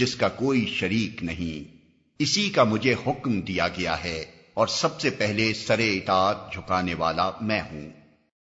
جس کا کوئی شریک نہیں۔ اسی کا مجھے حکم دیا گیا ہے اور سب سے پہلے سرے اطاعت جھکانے والا میں ہوں۔